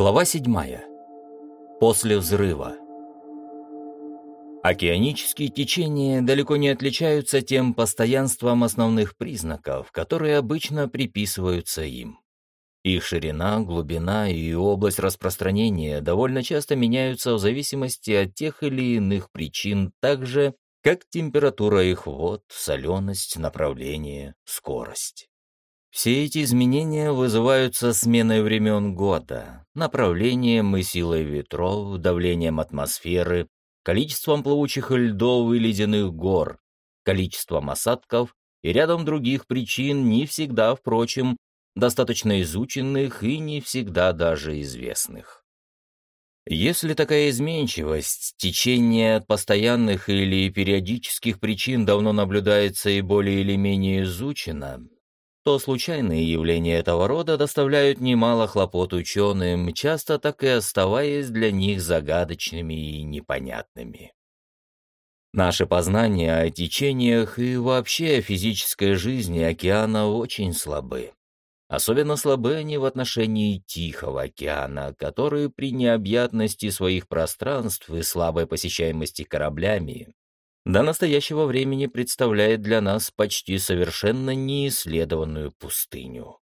Глава 7. После взрыва. Океанические течения далеко не отличаются тем постоянством основных признаков, которые обычно приписываются им. Их ширина, глубина и область распространения довольно часто меняются в зависимости от тех или иных причин, так же, как температура их вод, соленость, направление, скорость. Все эти изменения вызываются сменой времен года, направлением и силой ветров, давлением атмосферы, количеством плавучих льдов и ледяных гор, количеством осадков и рядом других причин, не всегда, впрочем, достаточно изученных и не всегда даже известных. Если такая изменчивость, течение от постоянных или периодических причин давно наблюдается и более или менее изучено, то случайные явления этого рода доставляют немало хлопот ученым, часто так и оставаясь для них загадочными и непонятными. Наши познания о течениях и вообще о физической жизни океана очень слабы. Особенно слабы они в отношении Тихого океана, который при необъятности своих пространств и слабой посещаемости кораблями до настоящего времени представляет для нас почти совершенно неисследованную пустыню.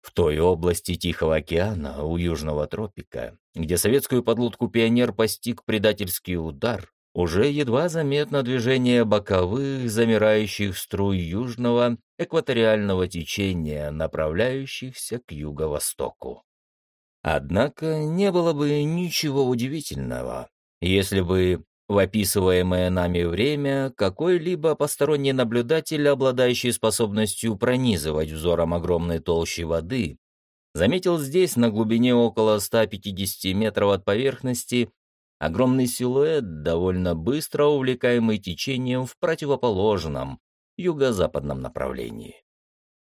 В той области Тихого океана, у Южного тропика, где советскую подлодку «Пионер» постиг предательский удар, уже едва заметно движение боковых, замирающих струй южного экваториального течения, направляющихся к юго-востоку. Однако не было бы ничего удивительного, если бы в описываемое нами время какой-либо посторонний наблюдатель, обладающий способностью пронизывать взором огромной толщи воды, заметил здесь, на глубине около 150 метров от поверхности, огромный силуэт, довольно быстро увлекаемый течением в противоположном, юго-западном направлении.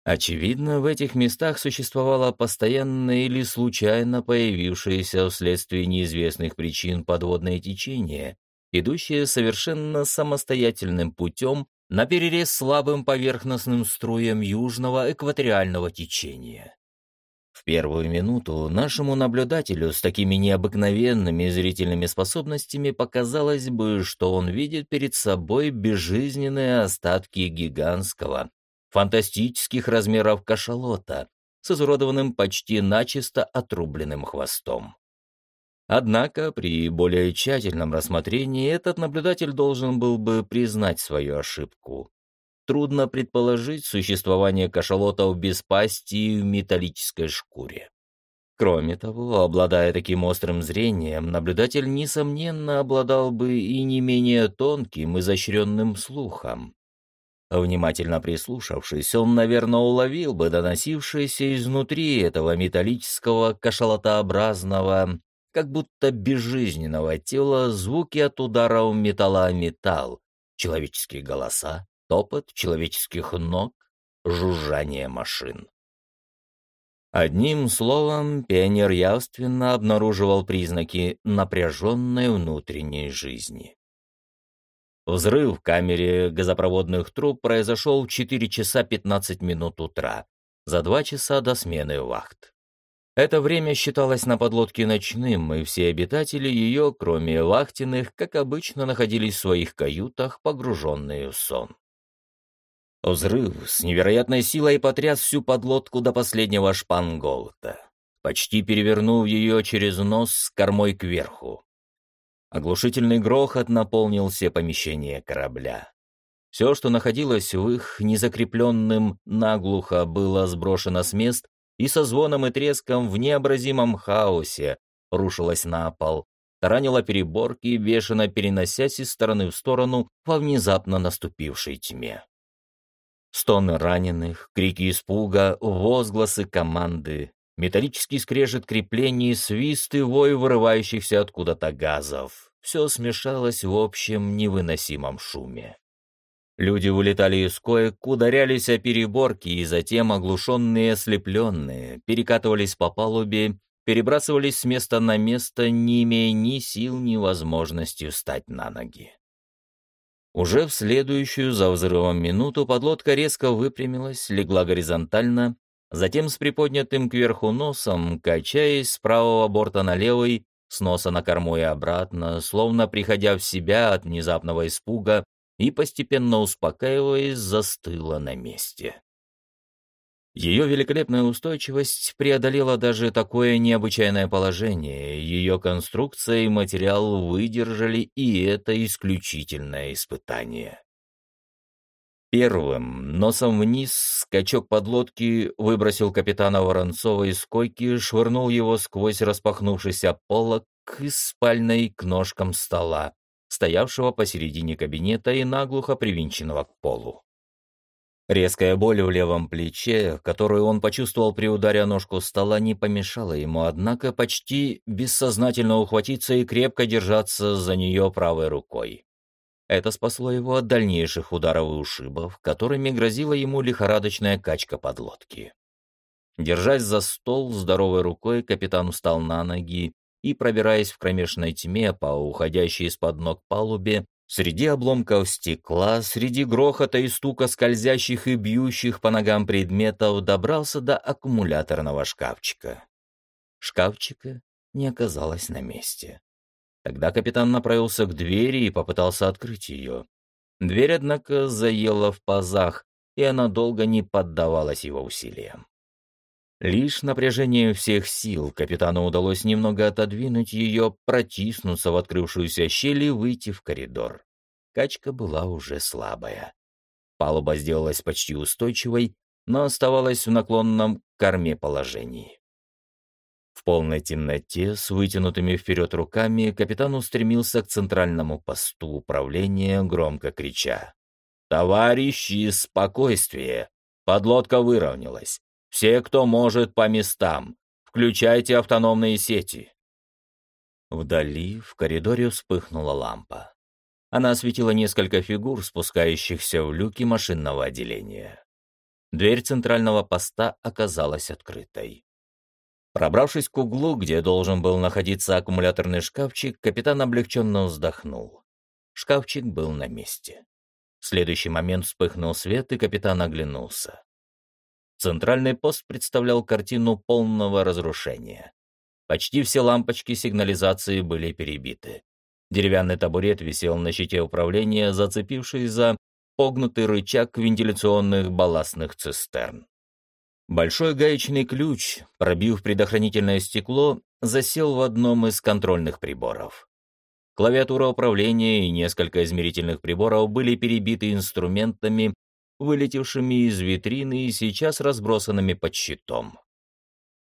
Очевидно, в этих местах существовало постоянное или случайно появившееся вследствие неизвестных причин подводное течение, идущие совершенно самостоятельным путем на перерез слабым поверхностным струям южного экваториального течения. В первую минуту нашему наблюдателю с такими необыкновенными зрительными способностями показалось бы, что он видит перед собой безжизненные остатки гигантского, фантастических размеров кашалота с изуродованным почти начисто отрубленным хвостом. Однако при более тщательном рассмотрении этот наблюдатель должен был бы признать свою ошибку. Трудно предположить существование кашалотов без пасти в металлической шкуре. Кроме того, обладая таким острым зрением, наблюдатель, несомненно, обладал бы и не менее тонким, изощренным слухом. Внимательно прислушавшись, он, наверное, уловил бы доносившееся изнутри этого металлического кашалотообразного как будто безжизненного тела звуки от удара у металла о металл, человеческие голоса, топот человеческих ног, жужжание машин. Одним словом, пионер явственно обнаруживал признаки напряженной внутренней жизни. Взрыв в камере газопроводных труб произошел в 4 часа 15 минут утра, за два часа до смены вахт. Это время считалось на подлодке ночным, и все обитатели ее, кроме вахтенных, как обычно, находились в своих каютах, погруженные в сон. Взрыв с невероятной силой потряс всю подлодку до последнего шпангоута, почти перевернув ее через нос с кормой кверху. Оглушительный грохот наполнил все помещения корабля. Все, что находилось в их незакрепленным наглухо, было сброшено с мест и со звоном и треском в необразимом хаосе рушилась на пол, таранила переборки, бешено переносясь из стороны в сторону во внезапно наступившей тьме. Стоны раненых, крики испуга, возгласы команды, металлический скрежет креплений, свист и вой вырывающихся откуда-то газов. Все смешалось в общем невыносимом шуме. Люди вылетали из коек, ударялись о переборки и затем, оглушенные ослепленные, перекатывались по палубе, перебрасывались с места на место, не имея ни сил, ни возможности встать на ноги. Уже в следующую за взрывом минуту подлодка резко выпрямилась, легла горизонтально, Затем с приподнятым кверху носом, качаясь с правого борта на левый, с носа на корму и обратно, словно приходя в себя от внезапного испуга и постепенно успокаиваясь, застыла на месте. Ее великолепная устойчивость преодолела даже такое необычайное положение, ее конструкция и материал выдержали и это исключительное испытание. Первым, носом вниз, скачок подлодки выбросил капитана Воронцова из койки, швырнул его сквозь распахнувшийся полок из спальной к ножкам стола, стоявшего посередине кабинета и наглухо привинченного к полу. Резкая боль в левом плече, которую он почувствовал при ударе о ножку стола, не помешала ему, однако почти бессознательно ухватиться и крепко держаться за нее правой рукой. Это спасло его от дальнейших ударов и ушибов, которыми грозила ему лихорадочная качка подлодки. Держась за стол здоровой рукой, капитан встал на ноги и, пробираясь в кромешной тьме по уходящей из-под ног палубе, среди обломков стекла, среди грохота и стука скользящих и бьющих по ногам предметов, добрался до аккумуляторного шкафчика. Шкафчика не оказалось на месте. Тогда капитан направился к двери и попытался открыть ее. Дверь, однако, заела в пазах, и она долго не поддавалась его усилиям. Лишь напряжением всех сил капитану удалось немного отодвинуть ее, протиснуться в открывшуюся щель и выйти в коридор. Качка была уже слабая. Палуба сделалась почти устойчивой, но оставалась в наклонном корме положении. В полной темноте, с вытянутыми вперед руками, капитан устремился к центральному посту управления, громко крича. «Товарищи, спокойствие! Подлодка выровнялась. Все, кто может, по местам. Включайте автономные сети». Вдали, в коридоре вспыхнула лампа. Она осветила несколько фигур, спускающихся в люки машинного отделения. Дверь центрального поста оказалась открытой. Пробравшись к углу, где должен был находиться аккумуляторный шкафчик, капитан облегченно вздохнул. Шкафчик был на месте. В следующий момент вспыхнул свет, и капитан оглянулся. Центральный пост представлял картину полного разрушения. Почти все лампочки сигнализации были перебиты. Деревянный табурет висел на щите управления, зацепившись за погнутый рычаг вентиляционных балластных цистерн. Большой гаечный ключ, пробив предохранительное стекло, засел в одном из контрольных приборов. Клавиатура управления и несколько измерительных приборов были перебиты инструментами, вылетевшими из витрины и сейчас разбросанными под щитом.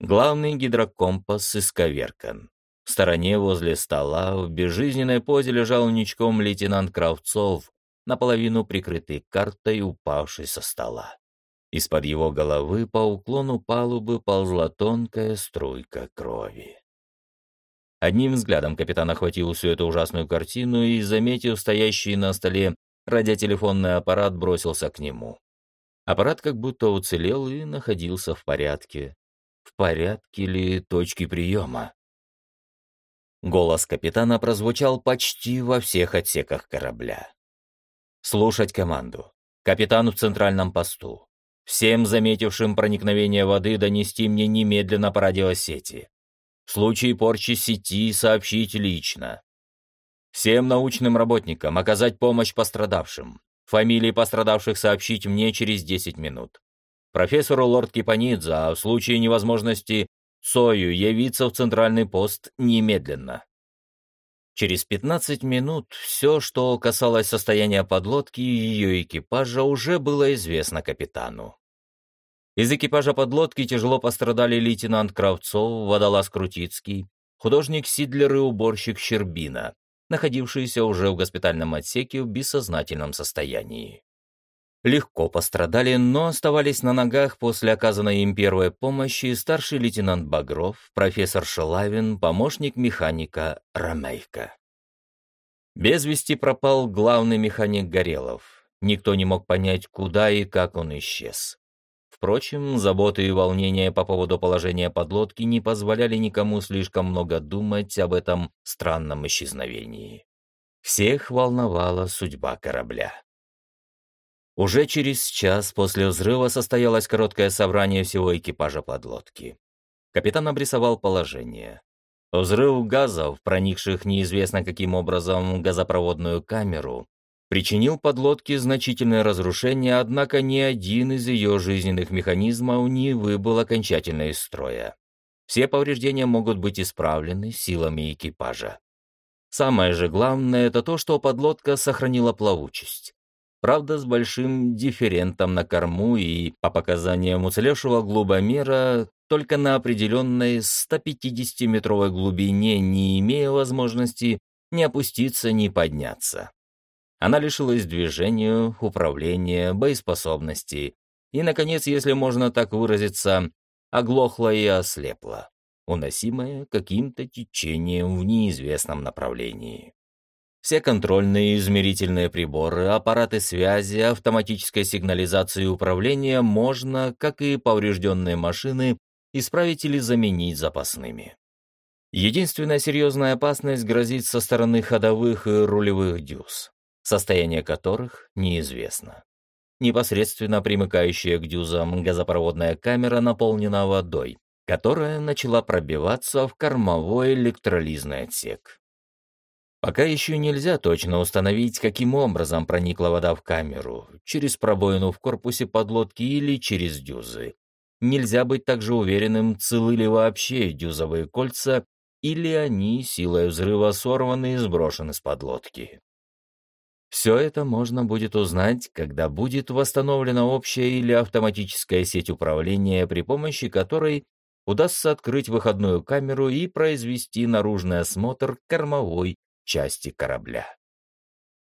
Главный гидрокомпас исковеркан. В стороне возле стола в безжизненной позе лежал ничком лейтенант Кравцов, наполовину прикрытый картой, упавший со стола. Из-под его головы по уклону палубы ползла тонкая струйка крови. Одним взглядом капитан охватил всю эту ужасную картину и, заметив стоящий на столе радиотелефонный аппарат, бросился к нему. Аппарат как будто уцелел и находился в порядке. В порядке ли точки приема? Голос капитана прозвучал почти во всех отсеках корабля. «Слушать команду. Капитан в центральном посту. Всем заметившим проникновение воды донести мне немедленно по радиосети. В случае порчи сети сообщить лично. Всем научным работникам оказать помощь пострадавшим. Фамилии пострадавших сообщить мне через 10 минут. Профессору Лорд Кипанидзе, а в случае невозможности Сою явиться в центральный пост немедленно. Через 15 минут все, что касалось состояния подлодки и ее экипажа, уже было известно капитану. Из экипажа подлодки тяжело пострадали лейтенант Кравцов, водолаз Крутицкий, художник Сидлер и уборщик Щербина, находившиеся уже в госпитальном отсеке в бессознательном состоянии. Легко пострадали, но оставались на ногах после оказанной им первой помощи старший лейтенант Багров, профессор Шелавин, помощник механика Ромейко. Без вести пропал главный механик Горелов. Никто не мог понять, куда и как он исчез. Впрочем, заботы и волнения по поводу положения подлодки не позволяли никому слишком много думать об этом странном исчезновении. Всех волновала судьба корабля. Уже через час после взрыва состоялось короткое собрание всего экипажа подлодки. Капитан обрисовал положение. Взрыв газов, проникших неизвестно каким образом в газопроводную камеру, причинил подлодке значительное разрушение, однако ни один из ее жизненных механизмов не выбыл окончательно из строя. Все повреждения могут быть исправлены силами экипажа. Самое же главное – это то, что подлодка сохранила плавучесть. Правда, с большим дифферентом на корму и, по показаниям уцелевшего глубомера, только на определенной 150-метровой глубине, не имея возможности ни опуститься, ни подняться. Она лишилась движения, управления, боеспособности и, наконец, если можно так выразиться, оглохла и ослепла, уносимая каким-то течением в неизвестном направлении. Все контрольные и измерительные приборы, аппараты связи, автоматической сигнализации и управления можно, как и поврежденные машины, исправить или заменить запасными. Единственная серьезная опасность грозит со стороны ходовых и рулевых дюз состояние которых неизвестно. Непосредственно примыкающая к дюзам газопроводная камера наполнена водой, которая начала пробиваться в кормовой электролизный отсек. Пока еще нельзя точно установить, каким образом проникла вода в камеру, через пробоину в корпусе подлодки или через дюзы. Нельзя быть также уверенным, целы ли вообще дюзовые кольца, или они силой взрыва сорваны и сброшены с подлодки. Все это можно будет узнать, когда будет восстановлена общая или автоматическая сеть управления, при помощи которой удастся открыть выходную камеру и произвести наружный осмотр кормовой части корабля.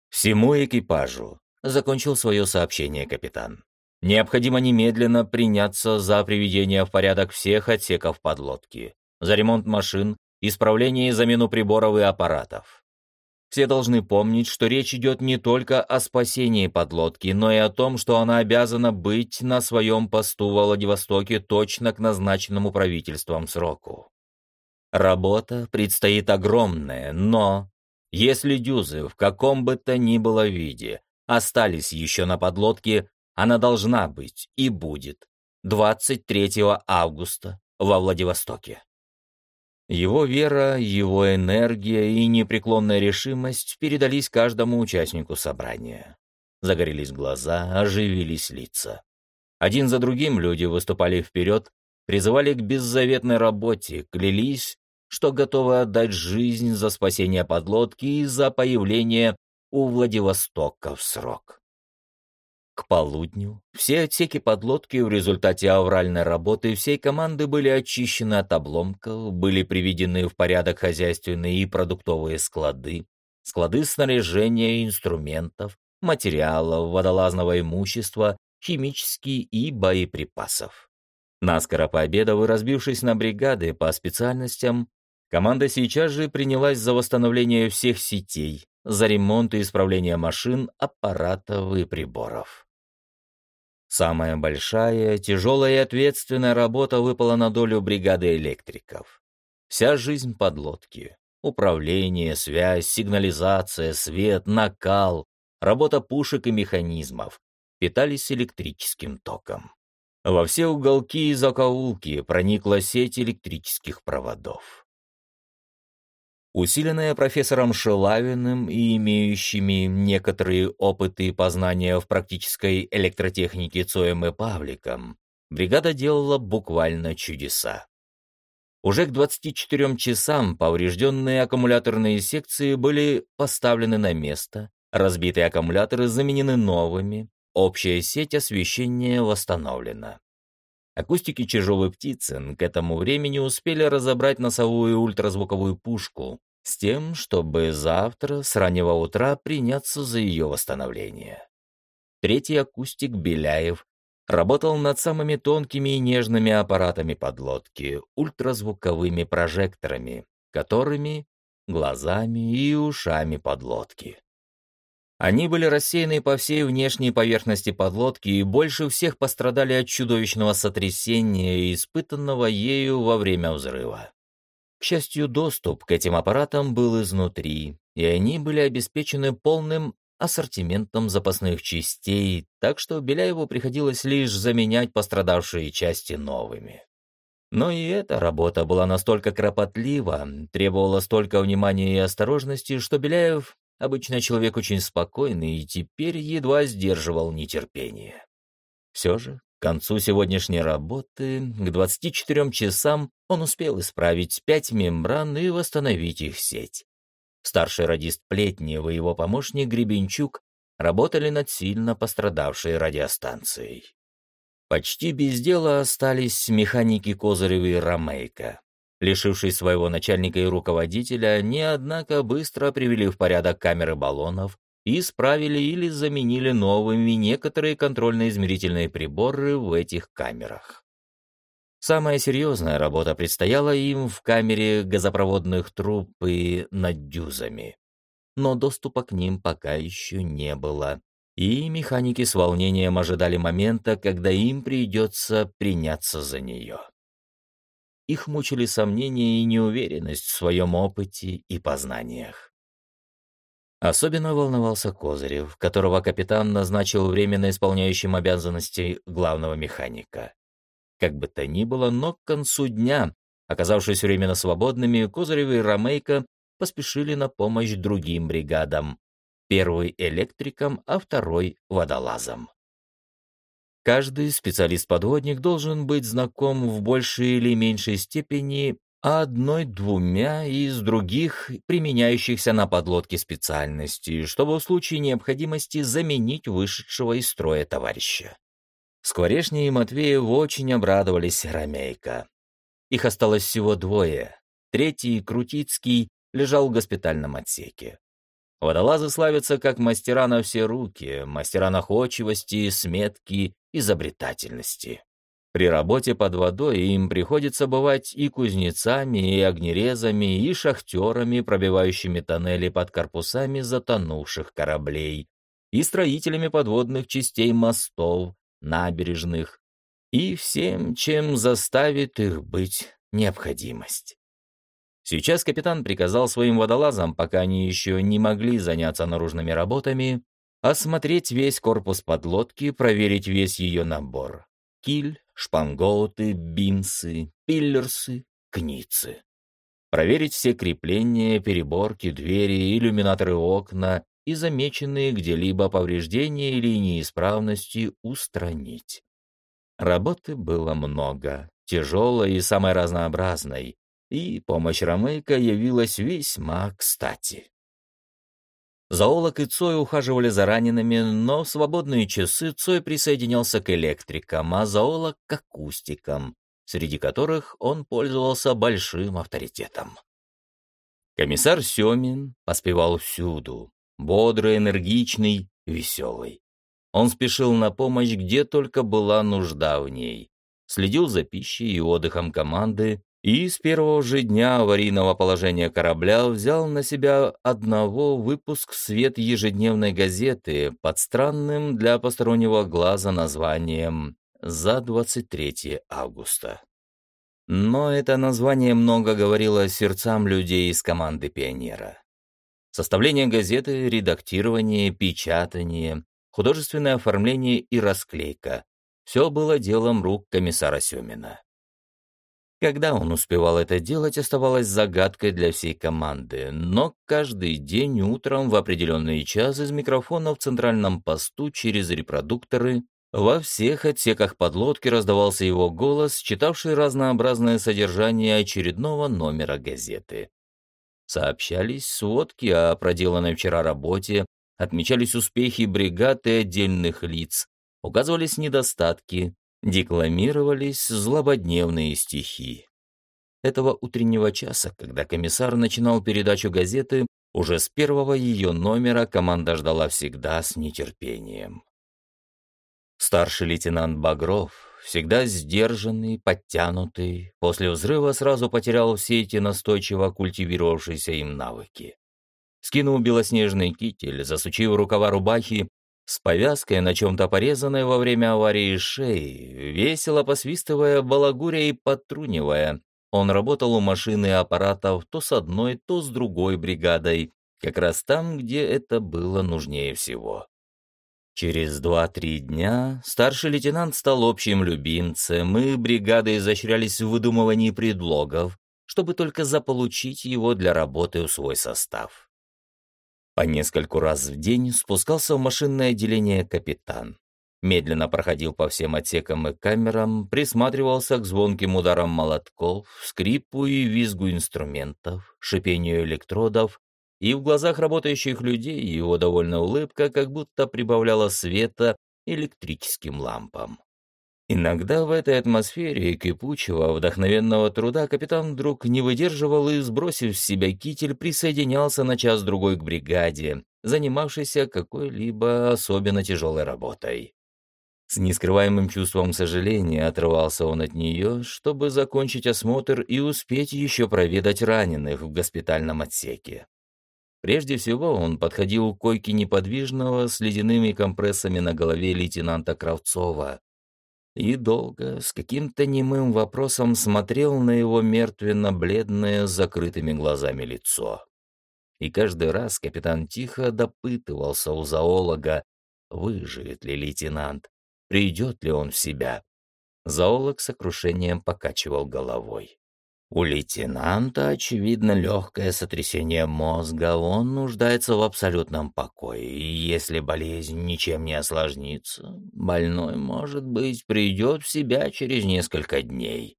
Всему экипажу, закончил свое сообщение капитан, необходимо немедленно приняться за приведение в порядок всех отсеков подлодки, за ремонт машин, исправление и замену приборов и аппаратов. Все должны помнить, что речь идет не только о спасении подлодки, но и о том, что она обязана быть на своем посту в Владивостоке точно к назначенному правительством сроку. Работа предстоит огромная, но если дюзы в каком бы то ни было виде остались еще на подлодке, она должна быть и будет 23 августа во Владивостоке. Его вера, его энергия и непреклонная решимость передались каждому участнику собрания. Загорелись глаза, оживились лица. Один за другим люди выступали вперед, призывали к беззаветной работе, клялись, что готовы отдать жизнь за спасение подлодки и за появление у Владивостока в срок. К полудню все отсеки подлодки в результате авральной работы всей команды были очищены от обломков, были приведены в порядок хозяйственные и продуктовые склады, склады снаряжения, инструментов, материалов, водолазного имущества, химические и боеприпасов. Наскоро пообедав и разбившись на бригады по специальностям, команда сейчас же принялась за восстановление всех сетей, за ремонт и исправление машин, аппаратов и приборов. Самая большая, тяжелая и ответственная работа выпала на долю бригады электриков. Вся жизнь подлодки. Управление, связь, сигнализация, свет, накал, работа пушек и механизмов питались электрическим током. Во все уголки и закоулки проникла сеть электрических проводов усиленная профессором Шелавиным и имеющими некоторые опыты и познания в практической электротехнике Цоем и Павликом, бригада делала буквально чудеса. Уже к 24 часам поврежденные аккумуляторные секции были поставлены на место, разбитые аккумуляторы заменены новыми, общая сеть освещения восстановлена. Акустики чужого птицы к этому времени успели разобрать носовую ультразвуковую пушку с тем, чтобы завтра с раннего утра приняться за ее восстановление. Третий акустик Беляев работал над самыми тонкими и нежными аппаратами подлодки, ультразвуковыми прожекторами, которыми глазами и ушами подлодки. Они были рассеяны по всей внешней поверхности подлодки и больше всех пострадали от чудовищного сотрясения, испытанного ею во время взрыва. К счастью, доступ к этим аппаратам был изнутри, и они были обеспечены полным ассортиментом запасных частей, так что Беляеву приходилось лишь заменять пострадавшие части новыми. Но и эта работа была настолько кропотлива, требовала столько внимания и осторожности, что Беляев, обычно человек очень спокойный, и теперь едва сдерживал нетерпение. Все же, к концу сегодняшней работы, к 24 часам, он успел исправить пять мембран и восстановить их сеть. Старший радист Плетнев и его помощник Гребенчук работали над сильно пострадавшей радиостанцией. Почти без дела остались механики Козырев и Ромейко. Лишившись своего начальника и руководителя, они, однако, быстро привели в порядок камеры баллонов и исправили или заменили новыми некоторые контрольно-измерительные приборы в этих камерах. Самая серьезная работа предстояла им в камере газопроводных труб и над дюзами. Но доступа к ним пока еще не было и механики с волнением ожидали момента, когда им придется приняться за нее. Их мучили сомнения и неуверенность в своем опыте и познаниях. Особенно волновался Козырев, которого капитан назначил временно исполняющим обязанности главного механика. Как бы то ни было, но к концу дня, оказавшись временно свободными, Козырев и Ромейко поспешили на помощь другим бригадам, первый электриком, а второй водолазом. Каждый специалист-подводник должен быть знаком в большей или меньшей степени одной-двумя из других применяющихся на подлодке специальностей, чтобы в случае необходимости заменить вышедшего из строя товарища. Скворечни и Матвеев очень обрадовались Ромейко. Их осталось всего двое. Третий, Крутицкий, лежал в госпитальном отсеке. Водолазы славятся как мастера на все руки, мастера находчивости, сметки, изобретательности. При работе под водой им приходится бывать и кузнецами, и огнерезами, и шахтерами, пробивающими тоннели под корпусами затонувших кораблей, и строителями подводных частей мостов, набережных, и всем, чем заставит их быть необходимость. Сейчас капитан приказал своим водолазам, пока они еще не могли заняться наружными работами, осмотреть весь корпус подлодки, проверить весь ее набор. Киль, шпангоуты, бимсы, пиллерсы, кницы. Проверить все крепления, переборки, двери, иллюминаторы окна и замеченные где-либо повреждения или неисправности устранить. Работы было много, тяжелой и самой разнообразной, и помощь Ромейка явилась весьма кстати. Зоолог и Цой ухаживали за ранеными, но в свободные часы Цой присоединялся к электрикам, а зоолог — к акустикам, среди которых он пользовался большим авторитетом. Комиссар Семин поспевал всюду, бодрый, энергичный, веселый. Он спешил на помощь, где только была нужда в ней, следил за пищей и отдыхом команды, и с первого же дня аварийного положения корабля взял на себя одного выпуск свет ежедневной газеты под странным для постороннего глаза названием «За 23 августа». Но это название много говорило сердцам людей из команды «Пионера». Составление газеты, редактирование, печатание, художественное оформление и расклейка — все было делом рук комиссара Семина. Когда он успевал это делать, оставалось загадкой для всей команды, но каждый день утром в определенный час из микрофона в центральном посту через репродукторы во всех отсеках подлодки раздавался его голос, читавший разнообразное содержание очередного номера газеты. Сообщались сводки о проделанной вчера работе, отмечались успехи бригад и отдельных лиц, указывались недостатки, декламировались злободневные стихи. Этого утреннего часа, когда комиссар начинал передачу газеты, уже с первого ее номера команда ждала всегда с нетерпением. Старший лейтенант Багров, всегда сдержанный, подтянутый, после взрыва сразу потерял все эти настойчиво культивировавшиеся им навыки. Скинул белоснежный китель, засучив рукава рубахи, с повязкой на чем-то порезанной во время аварии шеи, весело посвистывая, балагуря и потрунивая. Он работал у машины аппаратов то с одной, то с другой бригадой, как раз там, где это было нужнее всего. Через два-три дня старший лейтенант стал общим любимцем, и бригады изощрялись в выдумывании предлогов, чтобы только заполучить его для работы в свой состав. По нескольку раз в день спускался в машинное отделение капитан. Медленно проходил по всем отсекам и камерам, присматривался к звонким ударам молотков, скрипу и визгу инструментов, шипению электродов, и в глазах работающих людей его довольная улыбка как будто прибавляла света электрическим лампам. Иногда в этой атмосфере кипучего, вдохновенного труда капитан вдруг не выдерживал и, сбросив с себя китель, присоединялся на час-другой к бригаде, занимавшейся какой-либо особенно тяжелой работой. С нескрываемым чувством сожаления отрывался он от нее, чтобы закончить осмотр и успеть еще проведать раненых в госпитальном отсеке. Прежде всего он подходил к койке неподвижного с ледяными компрессами на голове лейтенанта Кравцова, и долго, с каким-то немым вопросом смотрел на его мертвенно-бледное закрытыми глазами лицо. И каждый раз капитан тихо допытывался у зоолога, выживет ли лейтенант, придет ли он в себя. Зоолог с сокрушением покачивал головой. У лейтенанта, очевидно, легкое сотрясение мозга, он нуждается в абсолютном покое, и если болезнь ничем не осложнится, больной, может быть, придет в себя через несколько дней.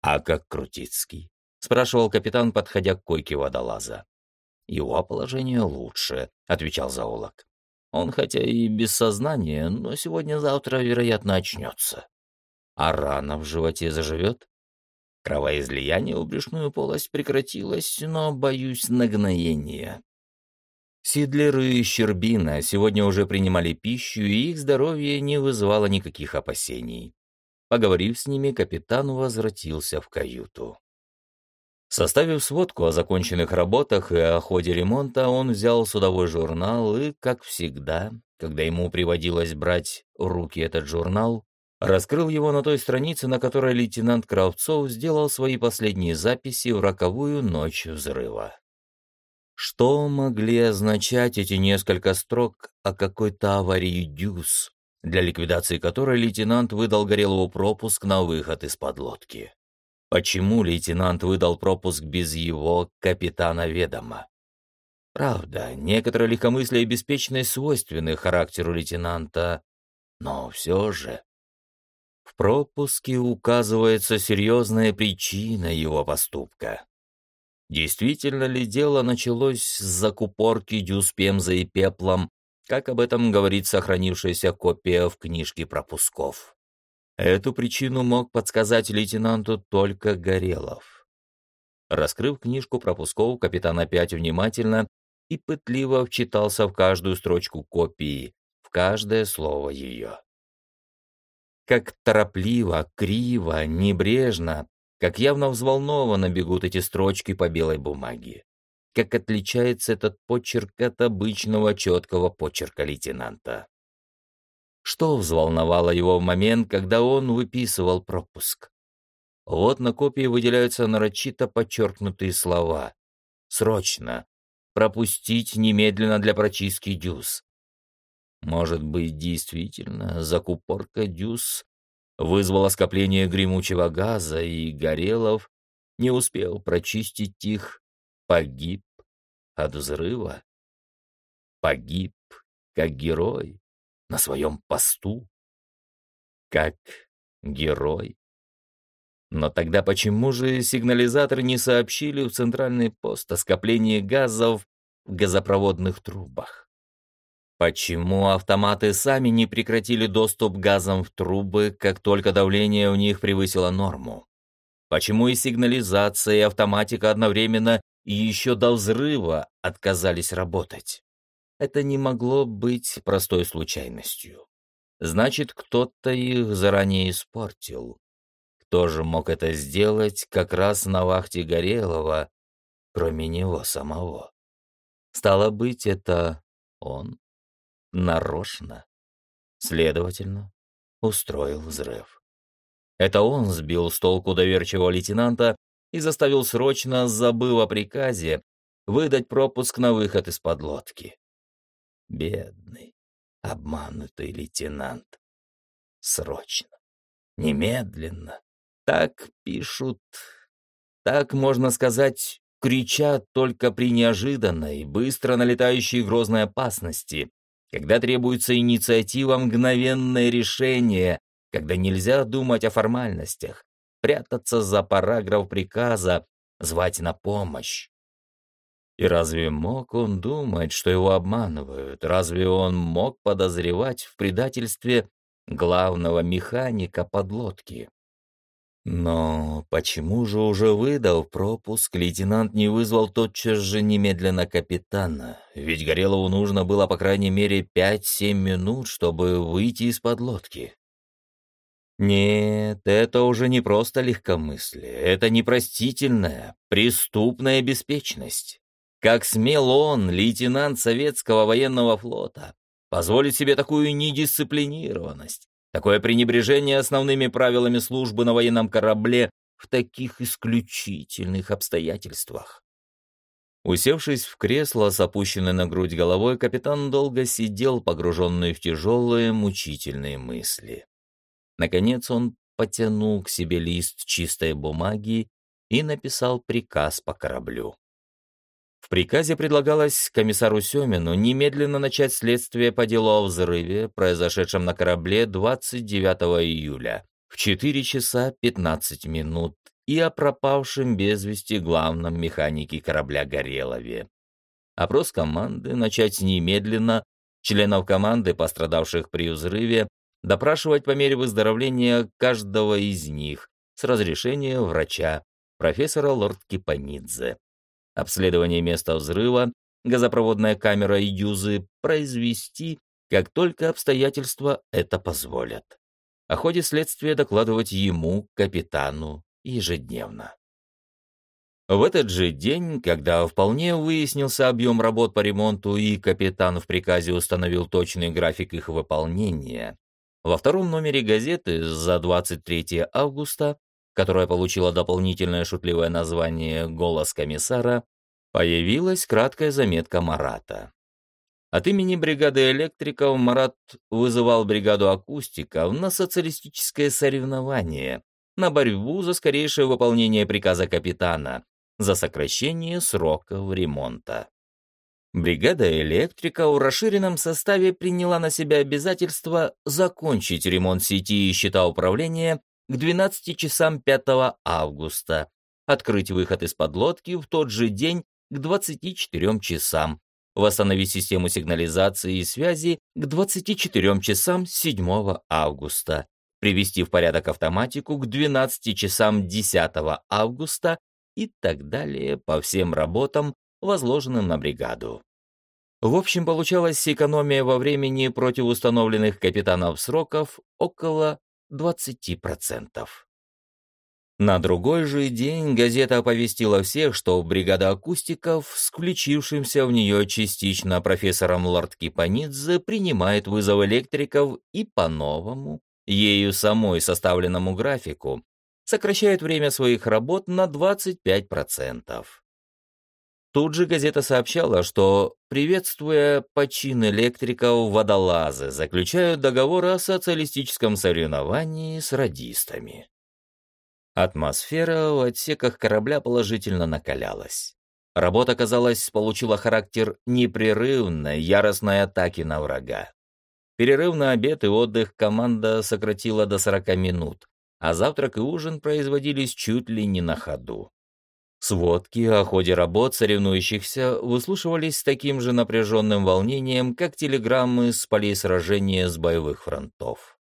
«А как Крутицкий?» — спрашивал капитан, подходя к койке водолаза. «Его положение лучше», — отвечал зоолог. «Он хотя и без сознания, но сегодня-завтра, вероятно, очнется. А рана в животе заживет?» Кровоизлияние в брюшную полость прекратилось, но боюсь нагноения. Сидлеры и Щербина сегодня уже принимали пищу, и их здоровье не вызывало никаких опасений. Поговорив с ними, капитан возвратился в каюту. Составив сводку о законченных работах и о ходе ремонта, он взял судовой журнал и, как всегда, когда ему приводилось брать в руки этот журнал, Раскрыл его на той странице, на которой лейтенант Кравцов сделал свои последние записи в роковую ночь взрыва. Что могли означать эти несколько строк о какой-то аварии «Дюс», для ликвидации которой лейтенант выдал Горелову пропуск на выход из подлодки? Почему лейтенант выдал пропуск без его капитана ведома? Правда, некоторое легкомыслие и беспечность свойственны характеру лейтенанта, но все же... В пропуске указывается серьезная причина его поступка. Действительно ли дело началось с закупорки дюз пемза и пеплом, как об этом говорит сохранившаяся копия в книжке пропусков? Эту причину мог подсказать лейтенанту только Горелов. Раскрыв книжку пропусков, капитан опять внимательно и пытливо вчитался в каждую строчку копии, в каждое слово ее как торопливо, криво, небрежно, как явно взволнованно бегут эти строчки по белой бумаге. Как отличается этот почерк от обычного четкого почерка лейтенанта. Что взволновало его в момент, когда он выписывал пропуск? Вот на копии выделяются нарочито подчеркнутые слова. «Срочно! Пропустить немедленно для прочистки дюз!» Может быть, действительно, закупорка дюз вызвала скопление гремучего газа, и Горелов не успел прочистить их, погиб от взрыва. Погиб как герой на своем посту. Как герой. Но тогда почему же сигнализаторы не сообщили в центральный пост о скоплении газов в газопроводных трубах? Почему автоматы сами не прекратили доступ газом в трубы, как только давление у них превысило норму? Почему и сигнализация, и автоматика одновременно и еще до взрыва отказались работать? Это не могло быть простой случайностью. Значит, кто-то их заранее испортил. Кто же мог это сделать как раз на вахте Горелого, кроме него самого? Стало быть, это он нарочно. Следовательно, устроил взрыв. Это он сбил с толку доверчивого лейтенанта и заставил срочно, забыв о приказе, выдать пропуск на выход из подлодки. Бедный, обманутый лейтенант. Срочно, немедленно. Так пишут, так, можно сказать, кричат только при неожиданной, быстро налетающей грозной опасности, когда требуется инициатива, мгновенное решение, когда нельзя думать о формальностях, прятаться за параграф приказа, звать на помощь. И разве мог он думать, что его обманывают? Разве он мог подозревать в предательстве главного механика подлодки? Но почему же уже выдав пропуск, лейтенант не вызвал тотчас же немедленно капитана? Ведь Горелову нужно было по крайней мере 5-7 минут, чтобы выйти из подлодки. Нет, это уже не просто легкомыслие, это непростительная, преступная беспечность. Как смел он, лейтенант советского военного флота, позволить себе такую недисциплинированность, такое пренебрежение основными правилами службы на военном корабле в таких исключительных обстоятельствах. Усевшись в кресло с опущенной на грудь головой, капитан долго сидел, погруженный в тяжелые, мучительные мысли. Наконец он потянул к себе лист чистой бумаги и написал приказ по кораблю. Приказе предлагалось комиссару Семину немедленно начать следствие по делу о взрыве, произошедшем на корабле 29 июля в 4 часа 15 минут и о пропавшем без вести главном механике корабля Горелове. Опрос команды начать немедленно, членов команды, пострадавших при взрыве, допрашивать по мере выздоровления каждого из них с разрешения врача, профессора Лорд Кипанидзе обследование места взрыва, газопроводная камера и юзы произвести, как только обстоятельства это позволят. О ходе следствия докладывать ему, капитану, ежедневно. В этот же день, когда вполне выяснился объем работ по ремонту и капитан в приказе установил точный график их выполнения, во втором номере газеты за 23 августа которая получила дополнительное шутливое название «Голос комиссара», появилась краткая заметка Марата. От имени бригады электриков Марат вызывал бригаду акустиков на социалистическое соревнование, на борьбу за скорейшее выполнение приказа капитана, за сокращение сроков ремонта. Бригада электриков в расширенном составе приняла на себя обязательство закончить ремонт сети и счета управления к 12 часам 5 августа, открыть выход из подлодки в тот же день к 24 часам, восстановить систему сигнализации и связи к 24 часам 7 августа, привести в порядок автоматику к 12 часам 10 августа и так далее по всем работам, возложенным на бригаду. В общем, получалась экономия во времени против установленных капитанов сроков около 20%. На другой же день газета оповестила всех, что бригада акустиков с включившимся в нее частично профессором Лорд Кипанидзе принимает вызов электриков и по-новому, ею самой составленному графику, сокращает время своих работ на 25%. Тут же газета сообщала, что, приветствуя почин электриков, водолазы заключают договор о социалистическом соревновании с радистами. Атмосфера в отсеках корабля положительно накалялась. Работа, казалось, получила характер непрерывной, яростной атаки на врага. Перерыв на обед и отдых команда сократила до 40 минут, а завтрак и ужин производились чуть ли не на ходу. Сводки о ходе работ соревнующихся выслушивались с таким же напряженным волнением, как телеграммы с полей сражения с боевых фронтов.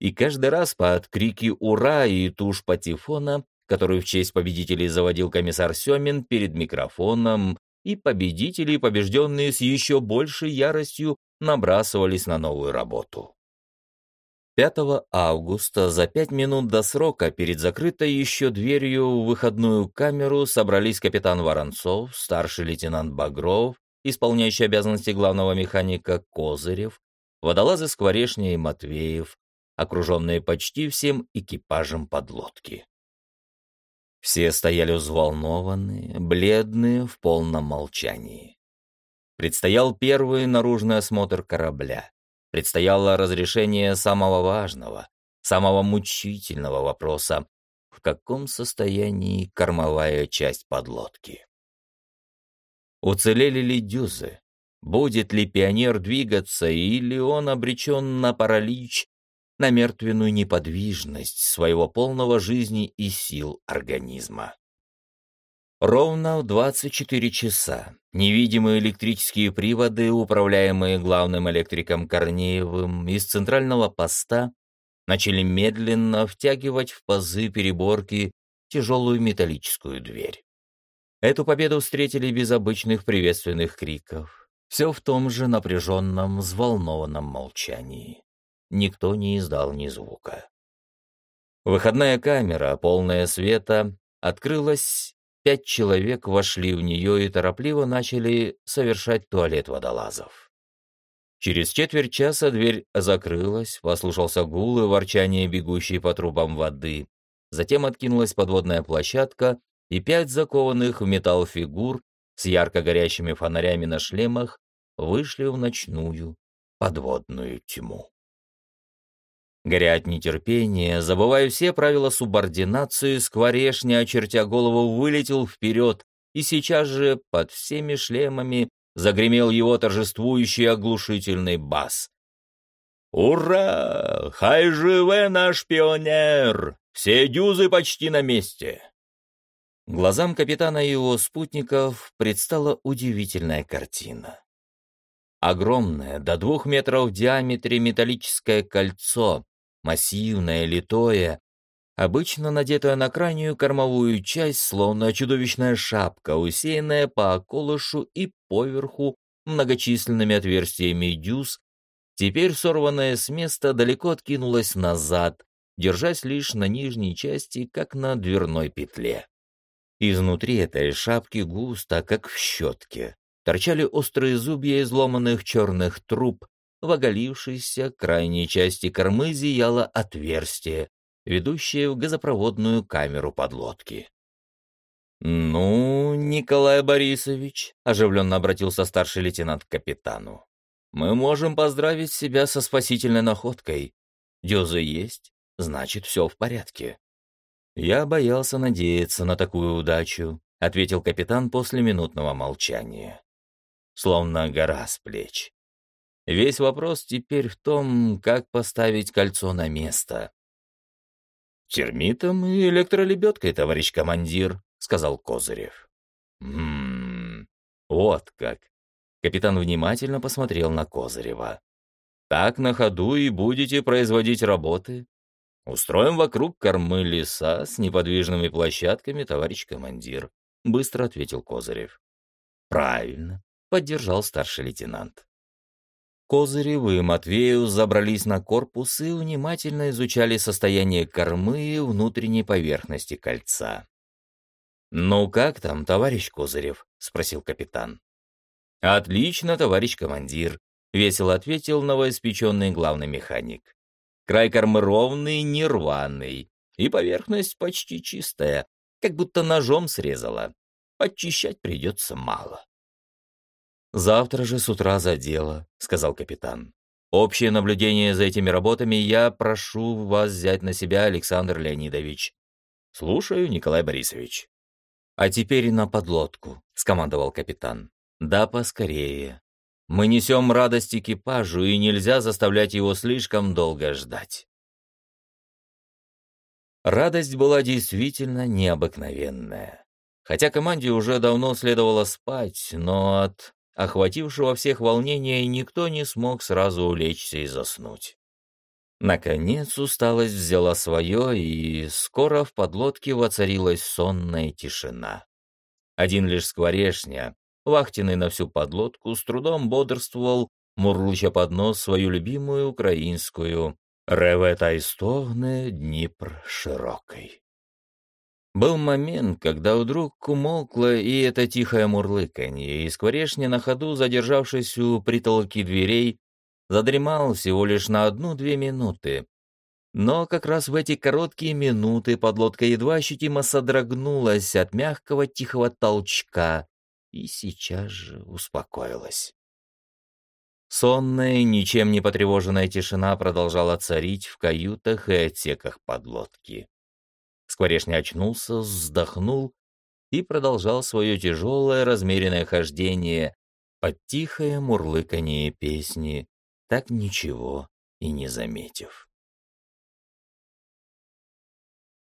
И каждый раз под крики «Ура!» и тушь патефона, которую в честь победителей заводил комиссар Семин перед микрофоном, и победители побежденные с еще большей яростью набрасывались на новую работу. 5 августа, за пять минут до срока, перед закрытой еще дверью в выходную камеру собрались капитан Воронцов, старший лейтенант Багров, исполняющий обязанности главного механика Козырев, водолазы Скворешня и Матвеев, окруженные почти всем экипажем подлодки. Все стояли взволнованные, бледные, в полном молчании. Предстоял первый наружный осмотр корабля. Предстояло разрешение самого важного, самого мучительного вопроса, в каком состоянии кормовая часть подлодки. Уцелели ли дюзы? Будет ли пионер двигаться, или он обречен на паралич, на мертвенную неподвижность своего полного жизни и сил организма? Ровно в 24 часа невидимые электрические приводы, управляемые главным электриком Корнеевым из центрального поста, начали медленно втягивать в пазы переборки тяжелую металлическую дверь. Эту победу встретили без обычных приветственных криков, все в том же напряженном, взволнованном молчании. Никто не издал ни звука. Выходная камера, полная света, открылась, пять человек вошли в нее и торопливо начали совершать туалет водолазов. Через четверть часа дверь закрылась, послушался гул и ворчание бегущей по трубам воды. Затем откинулась подводная площадка, и пять закованных в металл фигур с ярко горящими фонарями на шлемах вышли в ночную подводную тьму. Горя от нетерпения, забывая все правила субординации, скворешня, очертя голову, вылетел вперед, и сейчас же под всеми шлемами загремел его торжествующий оглушительный бас. «Ура! Хай живе наш пионер! Все дюзы почти на месте!» Глазам капитана и его спутников предстала удивительная картина. Огромное, до двух метров в диаметре металлическое кольцо, массивное, литое, обычно надетое на крайнюю кормовую часть, словно чудовищная шапка, усеянная по околышу и поверху многочисленными отверстиями дюз, теперь сорванное с места далеко откинулось назад, держась лишь на нижней части, как на дверной петле. Изнутри этой шапки густо, как в щетке, торчали острые зубья изломанных черных труб, в оголившейся крайней части кормы зияло отверстие, ведущее в газопроводную камеру подлодки. «Ну, Николай Борисович», — оживленно обратился старший лейтенант к капитану, «мы можем поздравить себя со спасительной находкой. Дёзы есть, значит, все в порядке». «Я боялся надеяться на такую удачу», — ответил капитан после минутного молчания словно гора с плеч. Весь вопрос теперь в том, как поставить кольцо на место. «Термитом и электролебедкой, товарищ командир», — сказал Козырев. «Ммм, вот как». Капитан внимательно посмотрел на Козырева. «Так на ходу и будете производить работы? Устроим вокруг кормы леса с неподвижными площадками, товарищ командир», — быстро ответил Козырев. «Правильно поддержал старший лейтенант. Козырев и Матвею забрались на корпус и внимательно изучали состояние кормы и внутренней поверхности кольца. «Ну как там, товарищ Козырев?» — спросил капитан. «Отлично, товарищ командир», — весело ответил новоиспеченный главный механик. «Край кормы ровный, нерваный, и поверхность почти чистая, как будто ножом срезала. Очищать придется мало». «Завтра же с утра за дело», — сказал капитан. «Общее наблюдение за этими работами я прошу вас взять на себя, Александр Леонидович». «Слушаю, Николай Борисович». «А теперь на подлодку», — скомандовал капитан. «Да поскорее. Мы несем радость экипажу, и нельзя заставлять его слишком долго ждать». Радость была действительно необыкновенная. Хотя команде уже давно следовало спать, но от охватившего всех волнения, никто не смог сразу улечься и заснуть. Наконец усталость взяла свое, и скоро в подлодке воцарилась сонная тишина. Один лишь скворешня, вахтенный на всю подлодку, с трудом бодрствовал, мурлыча под нос свою любимую украинскую «Реве тайстовне Днепр широкой». Был момент, когда вдруг умолкло и это тихое мурлыканье, и скворечня на ходу, задержавшись у притолоки дверей, задремал всего лишь на одну-две минуты, Но как раз в эти короткие минуты подлодка едва ощутимо содрогнулась от мягкого тихого толчка и сейчас же успокоилась. Сонная, ничем не потревоженная тишина продолжала царить в каютах и отсеках подлодки. Скворечный очнулся, вздохнул и продолжал свое тяжелое размеренное хождение под тихое мурлыканье песни, так ничего и не заметив.